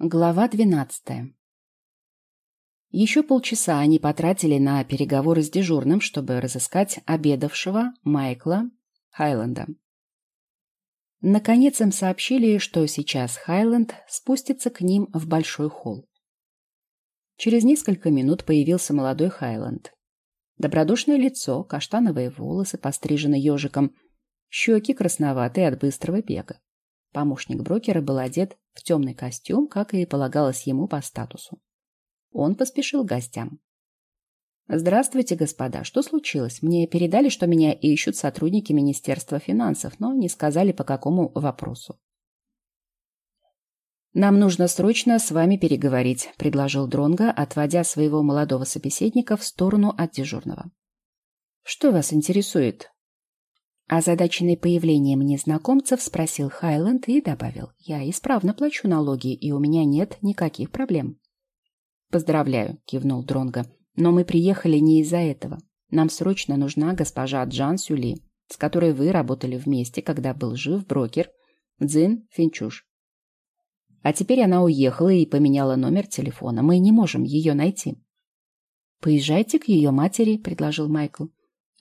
Глава двенадцатая. Еще полчаса они потратили на переговоры с дежурным, чтобы разыскать обедавшего Майкла Хайленда. Наконец им сообщили, что сейчас Хайленд спустится к ним в большой холл. Через несколько минут появился молодой Хайленд. Добродушное лицо, каштановые волосы, пострижены ежиком, щеки красноватые от быстрого бега. Помощник брокера был одет в темный костюм, как и полагалось ему по статусу. Он поспешил к гостям. «Здравствуйте, господа. Что случилось? Мне передали, что меня ищут сотрудники Министерства финансов, но не сказали, по какому вопросу». «Нам нужно срочно с вами переговорить», — предложил Дронга, отводя своего молодого собеседника в сторону от дежурного. «Что вас интересует?» Озадаченный появлением незнакомцев спросил Хайленд и добавил, «Я исправно плачу налоги, и у меня нет никаких проблем». «Поздравляю», — кивнул Дронго, «но мы приехали не из-за этого. Нам срочно нужна госпожа Джан Сюли, с которой вы работали вместе, когда был жив брокер Дзин Финчуш. А теперь она уехала и поменяла номер телефона. Мы не можем ее найти». «Поезжайте к ее матери», — предложил Майкл.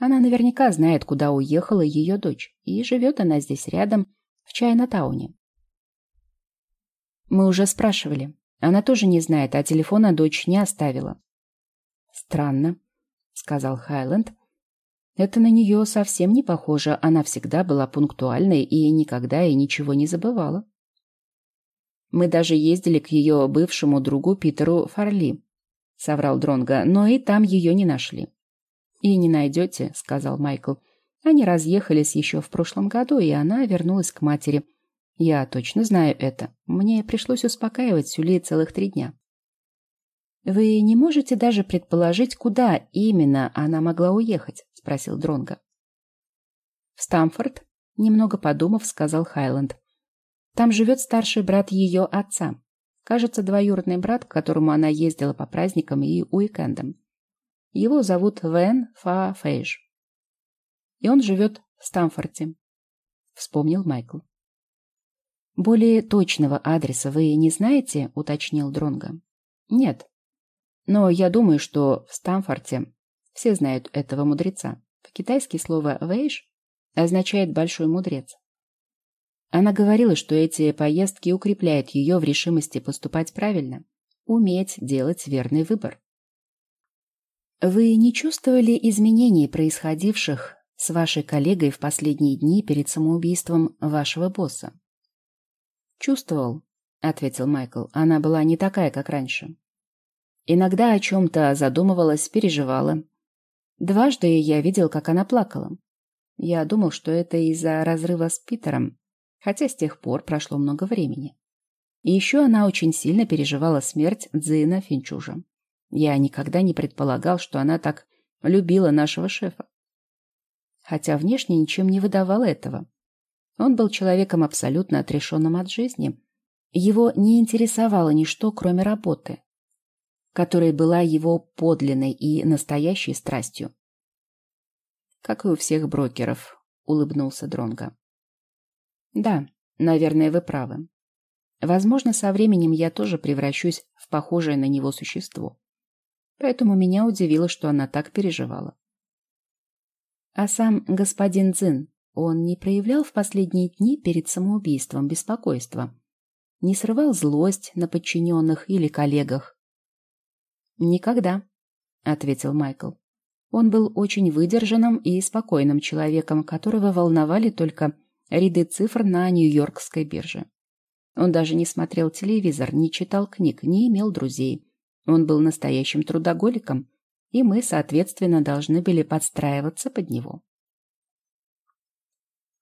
Она наверняка знает, куда уехала ее дочь, и живет она здесь рядом, в Чайна-тауне. Мы уже спрашивали. Она тоже не знает, а телефона дочь не оставила. Странно, сказал Хайленд. Это на нее совсем не похоже. Она всегда была пунктуальной и никогда и ничего не забывала. Мы даже ездили к ее бывшему другу Питеру Фарли, соврал Дронга, но и там ее не нашли. «И не найдете», — сказал Майкл. Они разъехались еще в прошлом году, и она вернулась к матери. Я точно знаю это. Мне пришлось успокаивать Сюли целых три дня. «Вы не можете даже предположить, куда именно она могла уехать?» — спросил Дронга. «В Стамфорд», — немного подумав, сказал Хайленд. «Там живет старший брат ее отца. Кажется, двоюродный брат, к которому она ездила по праздникам и уикендам. Его зовут Вен Фа Фейж. И он живет в Стамфорте, вспомнил Майкл. Более точного адреса вы не знаете, уточнил Дронга. Нет. Но я думаю, что в Стамфорте все знают этого мудреца. По-китайски слово «вэйш» означает «большой мудрец». Она говорила, что эти поездки укрепляют ее в решимости поступать правильно, уметь делать верный выбор. Вы не чувствовали изменений, происходивших с вашей коллегой в последние дни перед самоубийством вашего босса? Чувствовал, ответил Майкл. Она была не такая, как раньше. Иногда о чем-то задумывалась, переживала. Дважды я видел, как она плакала. Я думал, что это из-за разрыва с Питером, хотя с тех пор прошло много времени. И еще она очень сильно переживала смерть Дзина Финчужа. Я никогда не предполагал, что она так любила нашего шефа. Хотя внешне ничем не выдавал этого. Он был человеком абсолютно отрешенным от жизни. Его не интересовало ничто, кроме работы, которая была его подлинной и настоящей страстью. Как и у всех брокеров, улыбнулся Дронга. Да, наверное, вы правы. Возможно, со временем я тоже превращусь в похожее на него существо поэтому меня удивило, что она так переживала. А сам господин Цзин, он не проявлял в последние дни перед самоубийством беспокойства, не срывал злость на подчиненных или коллегах. «Никогда», — ответил Майкл. Он был очень выдержанным и спокойным человеком, которого волновали только ряды цифр на Нью-Йоркской бирже. Он даже не смотрел телевизор, не читал книг, не имел друзей. Он был настоящим трудоголиком, и мы, соответственно, должны были подстраиваться под него.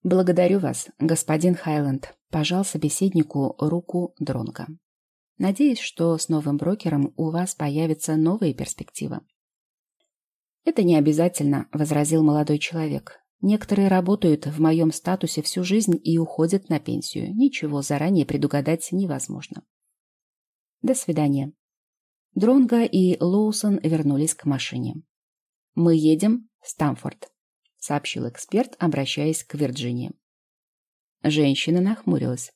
«Благодарю вас, господин Хайленд», — пожал собеседнику руку Дронга. «Надеюсь, что с новым брокером у вас появится новые перспективы». «Это не обязательно», — возразил молодой человек. «Некоторые работают в моем статусе всю жизнь и уходят на пенсию. Ничего заранее предугадать невозможно». «До свидания», Дронго и Лоусон вернулись к машине. «Мы едем в Стамфорд», — сообщил эксперт, обращаясь к Вирджинии. Женщина нахмурилась.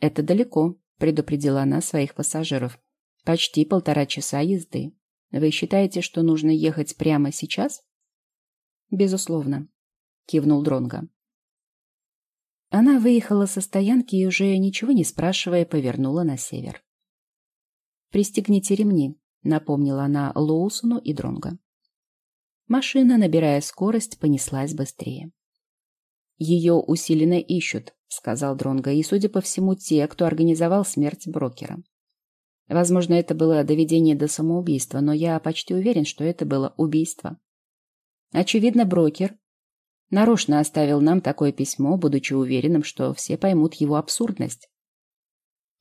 «Это далеко», предупредила она своих пассажиров. «Почти полтора часа езды. Вы считаете, что нужно ехать прямо сейчас?» «Безусловно», — кивнул Дронго. Она выехала со стоянки и уже ничего не спрашивая повернула на север. «Пристегните ремни», — напомнила она Лоусону и Дронго. Машина, набирая скорость, понеслась быстрее. «Ее усиленно ищут», — сказал Дронго, «и, судя по всему, те, кто организовал смерть брокера. Возможно, это было доведение до самоубийства, но я почти уверен, что это было убийство. Очевидно, брокер нарочно оставил нам такое письмо, будучи уверенным, что все поймут его абсурдность.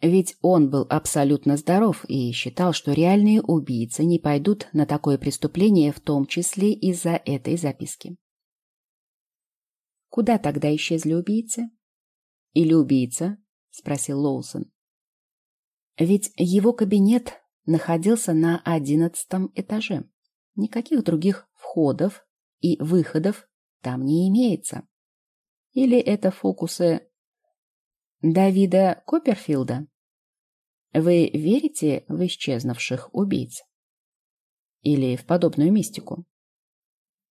Ведь он был абсолютно здоров и считал, что реальные убийцы не пойдут на такое преступление, в том числе из-за этой записки. Куда тогда исчезли убийцы? Или убийца? Спросил Лоусон. Ведь его кабинет находился на одиннадцатом этаже. Никаких других входов и выходов там не имеется. Или это фокусы Давида Копперфилда? Вы верите в исчезнувших убийц? Или в подобную мистику?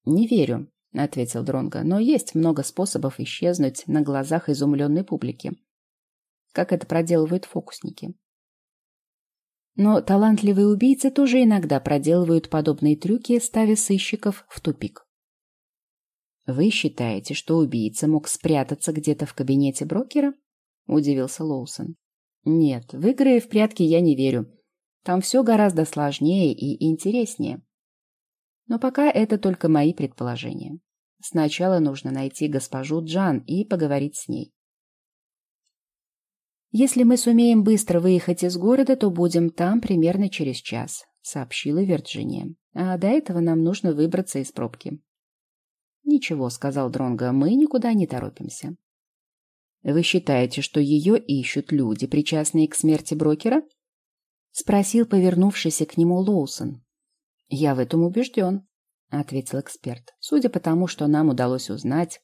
Не верю, ответил Дронго, но есть много способов исчезнуть на глазах изумленной публики. Как это проделывают фокусники. Но талантливые убийцы тоже иногда проделывают подобные трюки, ставя сыщиков в тупик. «Вы считаете, что убийца мог спрятаться где-то в кабинете брокера?» — удивился Лоусон. «Нет, в игры в прятки я не верю. Там все гораздо сложнее и интереснее. Но пока это только мои предположения. Сначала нужно найти госпожу Джан и поговорить с ней. «Если мы сумеем быстро выехать из города, то будем там примерно через час», — сообщила Вирджиния. «А до этого нам нужно выбраться из пробки». «Ничего», — сказал Дронго, — «мы никуда не торопимся». «Вы считаете, что ее ищут люди, причастные к смерти брокера?» — спросил повернувшийся к нему Лоусон. «Я в этом убежден», — ответил эксперт. «Судя по тому, что нам удалось узнать,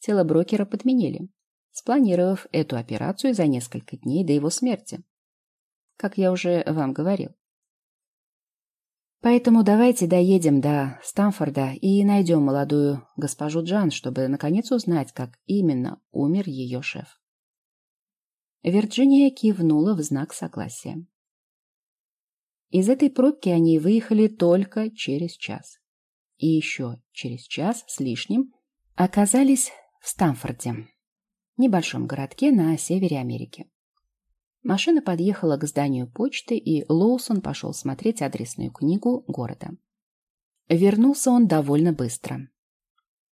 тело брокера подменили, спланировав эту операцию за несколько дней до его смерти. Как я уже вам говорил. Поэтому давайте доедем до Стамфорда и найдем молодую госпожу Джан, чтобы наконец узнать, как именно умер ее шеф. Вирджиния кивнула в знак согласия. Из этой пробки они выехали только через час. И еще через час с лишним оказались в Стамфорде, небольшом городке на севере Америки. Машина подъехала к зданию почты, и Лоусон пошел смотреть адресную книгу города. Вернулся он довольно быстро.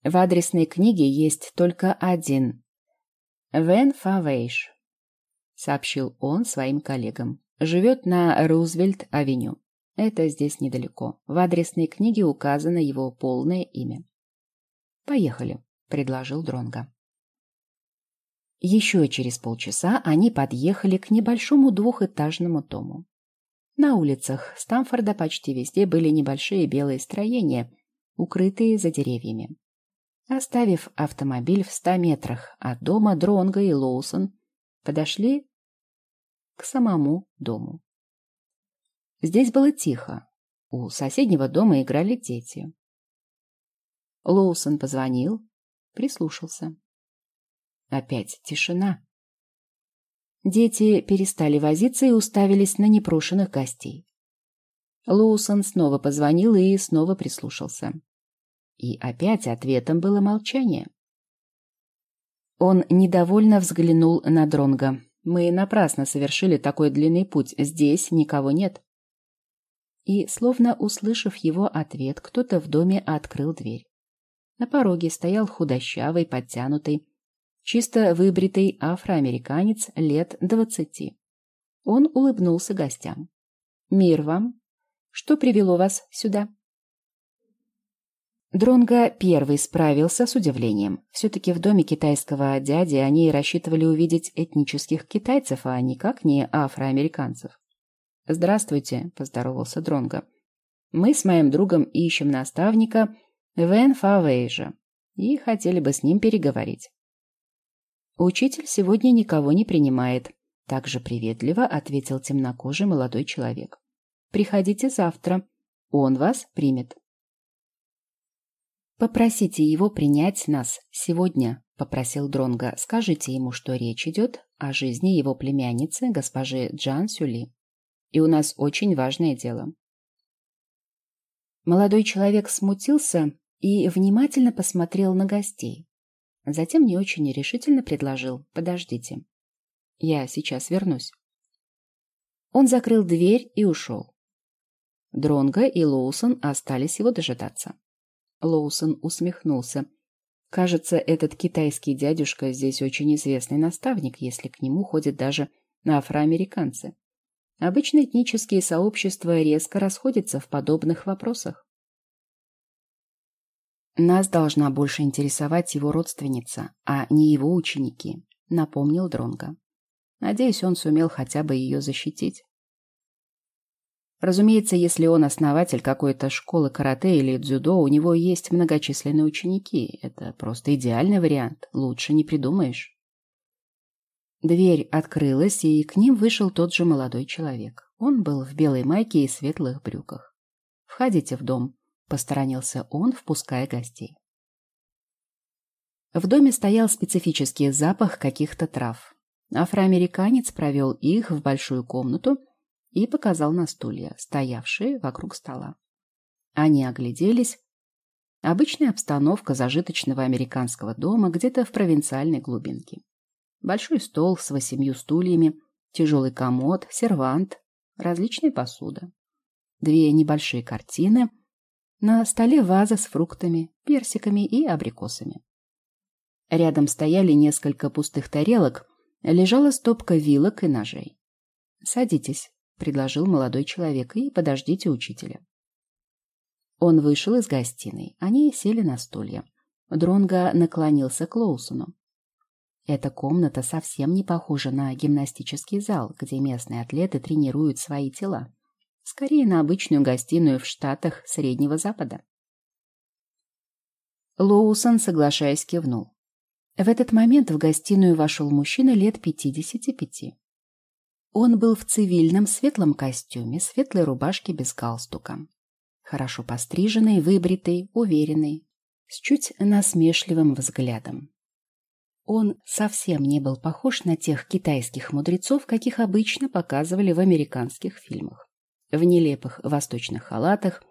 В адресной книге есть только один «Вен Фавейш», — сообщил он своим коллегам. «Живет на Рузвельт-авеню. Это здесь недалеко. В адресной книге указано его полное имя». «Поехали», — предложил Дронга. Еще через полчаса они подъехали к небольшому двухэтажному дому. На улицах Стамфорда почти везде были небольшие белые строения, укрытые за деревьями. Оставив автомобиль в ста метрах от дома, Дронго и Лоусон подошли к самому дому. Здесь было тихо. У соседнего дома играли дети. Лоусон позвонил, прислушался. Опять тишина. Дети перестали возиться и уставились на непрошенных гостей. Лоусон снова позвонил и снова прислушался. И опять ответом было молчание. Он недовольно взглянул на Дронга. Мы напрасно совершили такой длинный путь. Здесь никого нет. И, словно услышав его ответ, кто-то в доме открыл дверь. На пороге стоял худощавый, подтянутый, чисто выбритый афроамериканец лет двадцати. Он улыбнулся гостям. «Мир вам! Что привело вас сюда?» Дронго первый справился с удивлением. Все-таки в доме китайского дяди они рассчитывали увидеть этнических китайцев, а никак не афроамериканцев. «Здравствуйте», — поздоровался Дронго. «Мы с моим другом ищем наставника Вен Фавейжа и хотели бы с ним переговорить». Учитель сегодня никого не принимает, Также приветливо ответил темнокожий молодой человек. Приходите завтра. Он вас примет. Попросите его принять нас сегодня, попросил Дронга. Скажите ему, что речь идет о жизни его племянницы, госпожи Джан Сюли. И у нас очень важное дело. Молодой человек смутился и внимательно посмотрел на гостей. Затем не очень нерешительно предложил «Подождите, я сейчас вернусь». Он закрыл дверь и ушел. Дронго и Лоусон остались его дожидаться. Лоусон усмехнулся. Кажется, этот китайский дядюшка здесь очень известный наставник, если к нему ходят даже афроамериканцы. Обычно этнические сообщества резко расходятся в подобных вопросах. Нас должна больше интересовать его родственница, а не его ученики, напомнил Дронга. Надеюсь, он сумел хотя бы ее защитить. Разумеется, если он основатель какой-то школы карате или дзюдо, у него есть многочисленные ученики. Это просто идеальный вариант. Лучше не придумаешь. Дверь открылась, и к ним вышел тот же молодой человек. Он был в белой майке и светлых брюках. «Входите в дом», Посторонился он, впуская гостей. В доме стоял специфический запах каких-то трав. Афроамериканец провел их в большую комнату и показал на стулья, стоявшие вокруг стола. Они огляделись. Обычная обстановка зажиточного американского дома где-то в провинциальной глубинке. Большой стол с восемью стульями, тяжелый комод, сервант, различная посуда. Две небольшие картины — на столе ваза с фруктами, персиками и абрикосами. Рядом стояли несколько пустых тарелок, лежала стопка вилок и ножей. «Садитесь», — предложил молодой человек, — «и подождите учителя». Он вышел из гостиной. Они сели на стулья. Дронго наклонился к Лоусону. Эта комната совсем не похожа на гимнастический зал, где местные атлеты тренируют свои тела скорее на обычную гостиную в Штатах Среднего Запада. Лоусон, соглашаясь, кивнул. В этот момент в гостиную вошел мужчина лет пятидесяти пяти. Он был в цивильном светлом костюме, светлой рубашке без галстука. Хорошо постриженный, выбритый, уверенный, с чуть насмешливым взглядом. Он совсем не был похож на тех китайских мудрецов, каких обычно показывали в американских фильмах в нелепых восточных халатах,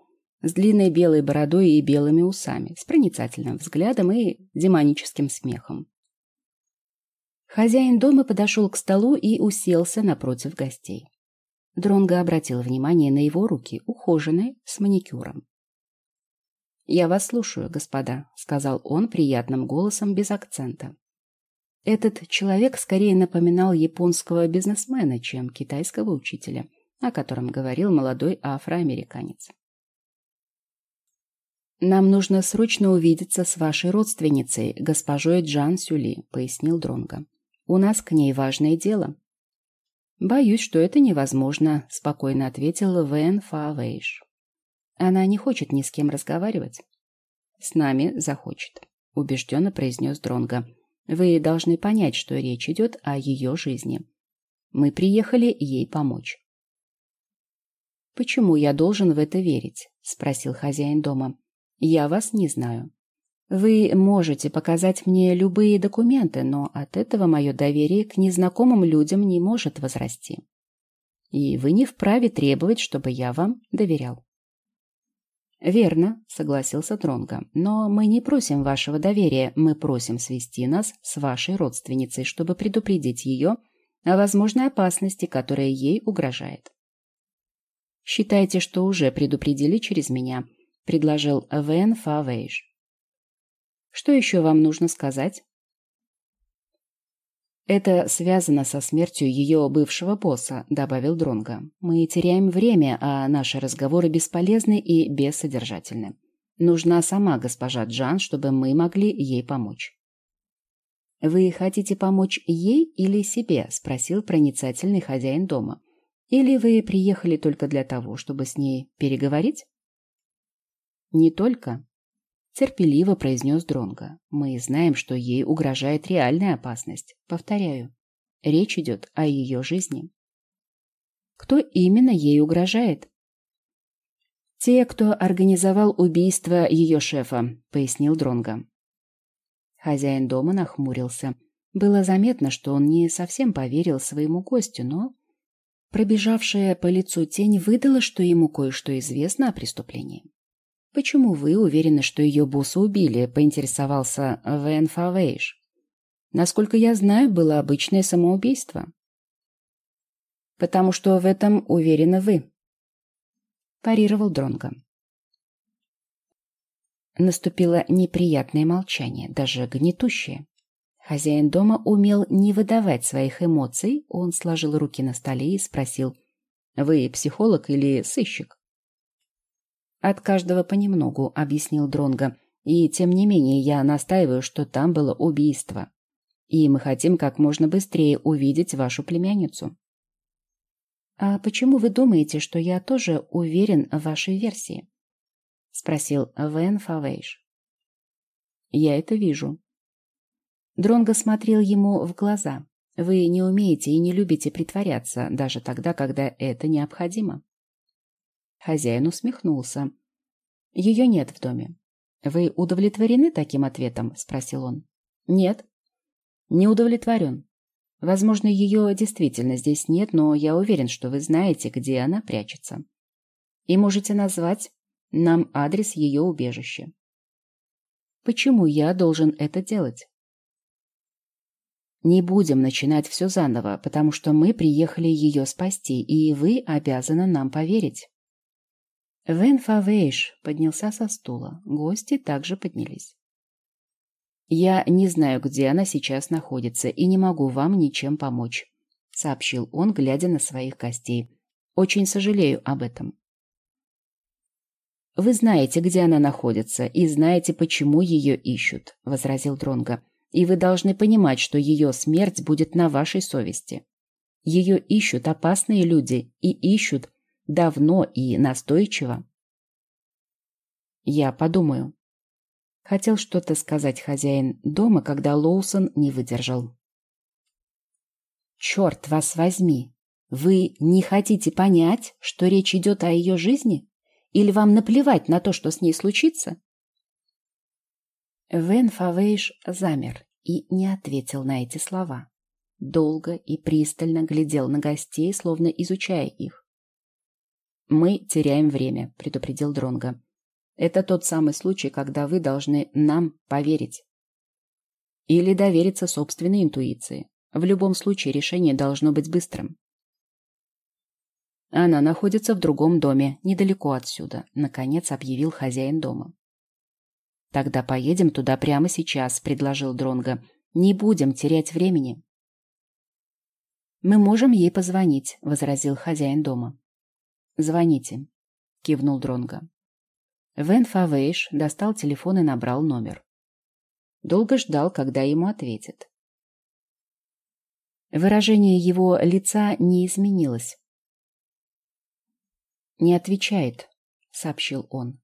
с длинной белой бородой и белыми усами, с проницательным взглядом и демоническим смехом. Хозяин дома подошел к столу и уселся напротив гостей. Дронго обратил внимание на его руки, ухоженные, с маникюром. «Я вас слушаю, господа», — сказал он приятным голосом без акцента. Этот человек скорее напоминал японского бизнесмена, чем китайского учителя о котором говорил молодой афроамериканец. «Нам нужно срочно увидеться с вашей родственницей, госпожой Джан Сюли», — пояснил Дронго. «У нас к ней важное дело». «Боюсь, что это невозможно», — спокойно ответил Вэн Фавейш. «Она не хочет ни с кем разговаривать». «С нами захочет», — убежденно произнес Дронго. «Вы должны понять, что речь идет о ее жизни. Мы приехали ей помочь». «Почему я должен в это верить?» — спросил хозяин дома. «Я вас не знаю. Вы можете показать мне любые документы, но от этого мое доверие к незнакомым людям не может возрасти. И вы не вправе требовать, чтобы я вам доверял». «Верно», — согласился Тронго, — «но мы не просим вашего доверия, мы просим свести нас с вашей родственницей, чтобы предупредить ее о возможной опасности, которая ей угрожает». Считайте, что уже предупредили через меня», — предложил Вен Фавейш. «Что еще вам нужно сказать?» «Это связано со смертью ее бывшего босса», — добавил Дронга. «Мы теряем время, а наши разговоры бесполезны и бессодержательны. Нужна сама госпожа Джан, чтобы мы могли ей помочь». «Вы хотите помочь ей или себе?» — спросил проницательный хозяин дома. Или вы приехали только для того, чтобы с ней переговорить? Не только. Терпеливо произнес Дронго. Мы знаем, что ей угрожает реальная опасность. Повторяю, Речь идет о ее жизни. Кто именно ей угрожает? Те, кто организовал убийство ее шефа, пояснил Дронга. Хозяин дома нахмурился. Было заметно, что он не совсем поверил своему гостю, но пробежавшая по лицу тень выдала, что ему кое-что известно о преступлении. «Почему вы уверены, что ее босса убили?» — поинтересовался Вэн Фавейш. «Насколько я знаю, было обычное самоубийство». «Потому что в этом уверены вы», — парировал Дронго. Наступило неприятное молчание, даже гнетущее. Хозяин дома умел не выдавать своих эмоций, он сложил руки на столе и спросил, «Вы психолог или сыщик?» От каждого понемногу, объяснил Дронго. И тем не менее я настаиваю, что там было убийство. И мы хотим как можно быстрее увидеть вашу племянницу. А почему вы думаете, что я тоже уверен в вашей версии? спросил Вен Фавейш. Я это вижу. Дронго смотрел ему в глаза. Вы не умеете и не любите притворяться, даже тогда, когда это необходимо. Хозяин усмехнулся. Ее нет в доме. Вы удовлетворены таким ответом? Спросил он. Нет. Не удовлетворен. Возможно, ее действительно здесь нет, но я уверен, что вы знаете, где она прячется. И можете назвать нам адрес ее убежища. Почему я должен это делать? Не будем начинать все заново, потому что мы приехали ее спасти, и вы обязаны нам поверить. Вен Фавейш поднялся со стула. Гости также поднялись. «Я не знаю, где она сейчас находится, и не могу вам ничем помочь», — сообщил он, глядя на своих гостей. «Очень сожалею об этом». «Вы знаете, где она находится, и знаете, почему ее ищут», — возразил Дронго. «И вы должны понимать, что ее смерть будет на вашей совести. Ее ищут опасные люди и ищут Давно и настойчиво. Я подумаю. Хотел что-то сказать хозяин дома, когда Лоусон не выдержал. Черт вас возьми! Вы не хотите понять, что речь идет о ее жизни? Или вам наплевать на то, что с ней случится? Вен Фавейш замер и не ответил на эти слова. Долго и пристально глядел на гостей, словно изучая их. Мы теряем время, предупредил Дронга. Это тот самый случай, когда вы должны нам поверить. Или довериться собственной интуиции. В любом случае решение должно быть быстрым. Она находится в другом доме, недалеко отсюда, наконец объявил хозяин дома. Тогда поедем туда прямо сейчас, предложил Дронга. Не будем терять времени. Мы можем ей позвонить, возразил хозяин дома. «Звоните», — кивнул Дронго. Вен Фавейш достал телефон и набрал номер. Долго ждал, когда ему ответят. Выражение его лица не изменилось. «Не отвечает», — сообщил он.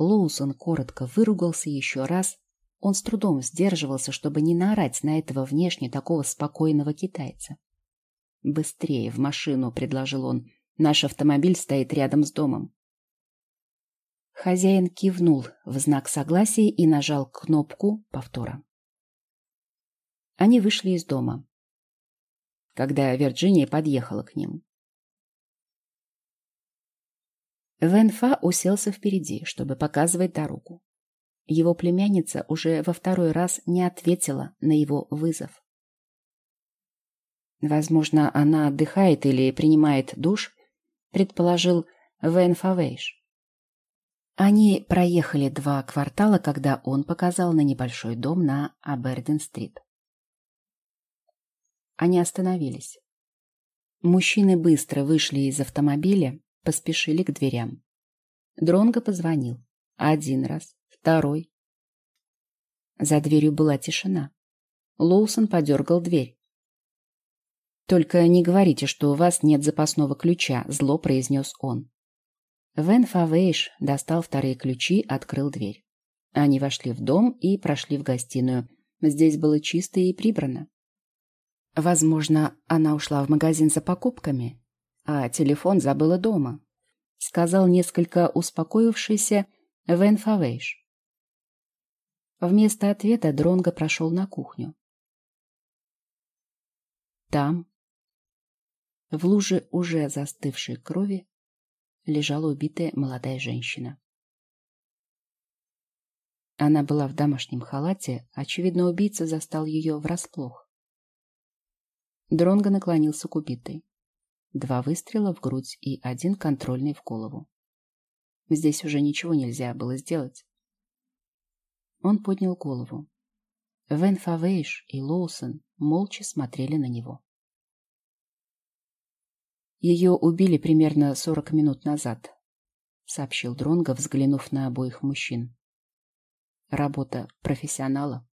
Лоусон коротко выругался еще раз. Он с трудом сдерживался, чтобы не наорать на этого внешне такого спокойного китайца. «Быстрее в машину», — предложил он. Наш автомобиль стоит рядом с домом. Хозяин кивнул в знак согласия и нажал кнопку повтора. Они вышли из дома, когда Вирджиния подъехала к ним. Венфа уселся впереди, чтобы показывать дорогу. Его племянница уже во второй раз не ответила на его вызов. Возможно, она отдыхает или принимает душ, предположил Вэн Фавейш. Они проехали два квартала, когда он показал на небольшой дом на Абердин-стрит. Они остановились. Мужчины быстро вышли из автомобиля, поспешили к дверям. Дронго позвонил. Один раз, второй. За дверью была тишина. Лоусон подергал дверь. «Только не говорите, что у вас нет запасного ключа», — зло произнес он. Вен Фавейш достал вторые ключи, открыл дверь. Они вошли в дом и прошли в гостиную. Здесь было чисто и прибрано. Возможно, она ушла в магазин за покупками, а телефон забыла дома, сказал несколько успокоившийся Вен Фавейш. Вместо ответа Дронго прошел на кухню. Там, в луже уже застывшей крови, лежала убитая молодая женщина. Она была в домашнем халате, очевидно, убийца застал ее врасплох. Дронго наклонился к убитой. Два выстрела в грудь и один контрольный в голову. Здесь уже ничего нельзя было сделать. Он поднял голову. Вен Фавейш и Лоусон молча смотрели на него. Ее убили примерно сорок минут назад, сообщил Дронго, взглянув на обоих мужчин. Работа профессионала.